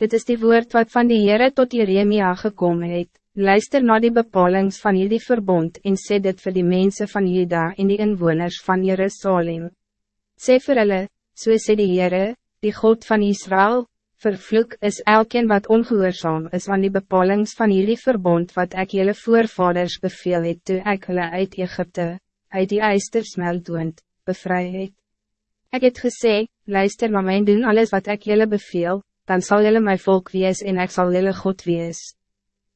Dit is die woord wat van die Heere tot Jeremia gekomen het. Luister naar die bepalings van jullie verbond en sê dit vir die mensen van Juda en die inwoners van Jerusalem. Sê vir hulle, so sê die Heere, die God van Israël, vervloek is elkeen wat ongehoorzaam is aan die bepalings van jullie verbond wat ik jullie voorvaders beveel het toe ek hulle uit Egypte, uit die eistersmeltoond, bevry het. Ek het gesê, luister naar mij doen alles wat ik jullie beveel, dan zal jullie mijn volk wees en ik zal jullie God wees.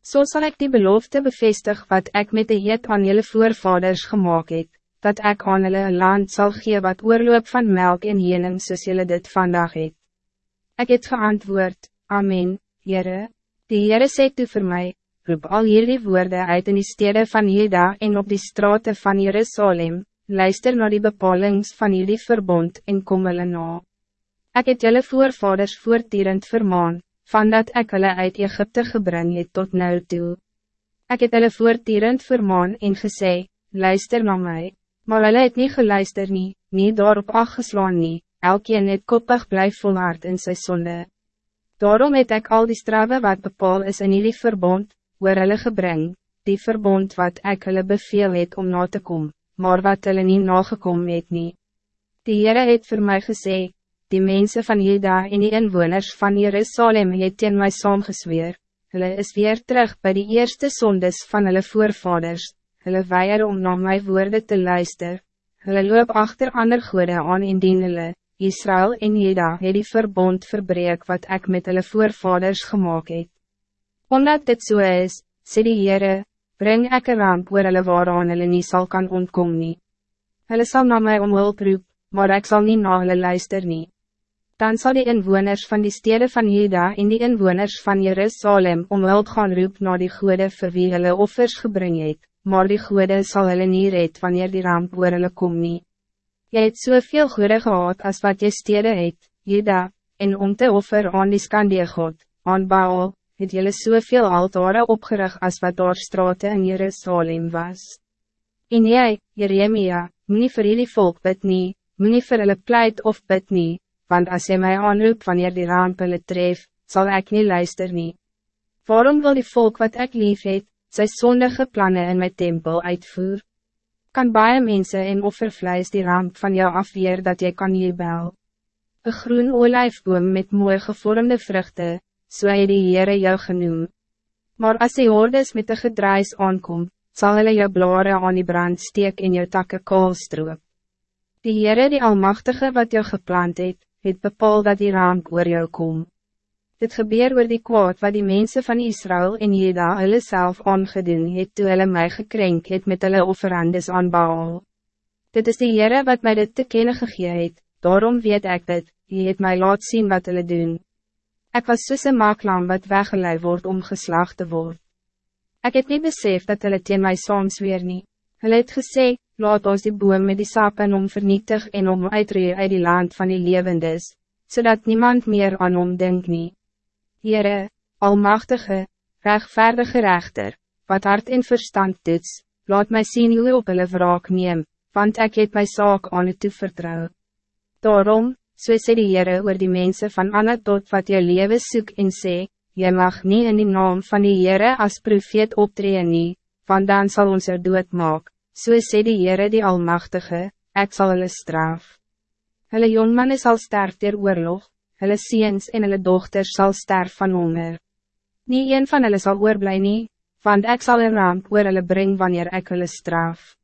Zo so zal ik die belofte bevestig wat ik met de jet aan jullie voorvaders gemaakt heb, dat ik aan jullie een land zal geven wat oorloop van melk en jening soos jullie dit vandaag het. Ik het geantwoord, Amen, Jere. Die Jere sê toe vir my, roep al jullie woorden uit in die steden van Juda en op die straten van Jerusalem, luister naar die bepalings van jullie verbond en kom hulle na. Ik het jullie voorvaders voortdurend vermaan, van dat ik hulle uit Egypte gebring het tot nou toe. Ik het hulle voortdurend vermaan en gesê, luister naar mij, maar hulle het niet geluister nie, nie daarop afgeslaan nie, elkeen het koppig blijf volhard in sy sonde. Daarom het ik al die strawe wat bepaal is in jullie verbond, waar hulle gebring, die verbond wat ik hulle beveel het om na te komen, maar wat hulle nie nagekom het nie. Die Heere het voor mij gezegd, die mensen van Juda en die inwoners van Jerusalem het teen my saamgesweer, hulle is weer terug bij die eerste sondes van hulle voorvaders, hulle weier om na my woorden te luisteren. hulle loop achter ander goede aan indien hulle, Israël en Juda het die verbond verbreek wat ik met hulle voorvaders gemaakt het. Omdat dit zo so is, sê die Heere, breng ek een ramp oor hulle waaraan hulle nie sal kan ontkom nie. Hulle sal na my om hulp roep, maar ik zal niet na hulle luister nie dan zal die inwoners van die steden van Juda en die inwoners van Jerusalem om hulp gaan roep naar die goede vir wie hulle offers gebring het, maar die goede zal hulle nie red wanneer die ramp oor hulle kom nie. Jy het soveel goede gehad als wat je stede het, Juda, en om te offer aan die skandie God, aan Baal, het jylle soveel altare opgerig als wat daar straten in Jerusalem was. En jy, Jeremia, moet nie vir jullie volk bid nie, moet nie vir hulle pleit of bid nie, want als hij mij aanroept wanneer die ramp hulle tref, zal ik niet luisteren. Nie. Waarom wil die volk wat ik lief het, sy sondige plannen in mijn tempel uitvoer? Kan baie mense en offervleis die ramp van jou afweer dat jy kan jebel? Een groen olijfboom met mooi gevormde vruchten, so hy die Heere jou genoem. Maar als die hordes met de gedraais aankom, zal hulle jou blare aan die brand steek en jou takke kool stroop. Die Heere die Almachtige wat jou geplant het, het bepaal dat die ramp oor jou kom. Dit gebeur oor die kwaad wat die mensen van Israël en Jeda hulle self aangedoen het toe hulle my gekrenk het met hulle offerandes aan Baal. Dit is die Heere wat mij dit te kennen gegee het, daarom weet ik dit, hy het mij laat zien wat hulle doen. Ik was soos een maaklam wat weggeleid wordt om geslaagd te worden. Ik het niet besef dat hulle teen my soms weer nie. Hulle het gesê, laat ons die boom met die sap en om vernietig en om uitree uit die land van die levendes, zodat niemand meer aan hom denk nie. Heere, almachtige, rechtvaardige rechter, wat hart en verstand toets, laat mij zien jullie op hulle wraak neem, want ik het my saak aan het toevertrouw. Daarom, so sê die Heere oor die mensen van Anna tot wat je leven soek en sê, jy mag niet in die naam van die Heere as profeet optreden nie, want dan sal ons er dood maak, So sê die Heere die Almachtige, ek sal hulle straf. Hulle jongmanne sal sterf ter oorlog, hulle seens en hulle dochters sal sterf van honger. Nie een van hulle sal oorblij nie, want ek sal een ramp oor hulle bring wanneer ek hulle straf.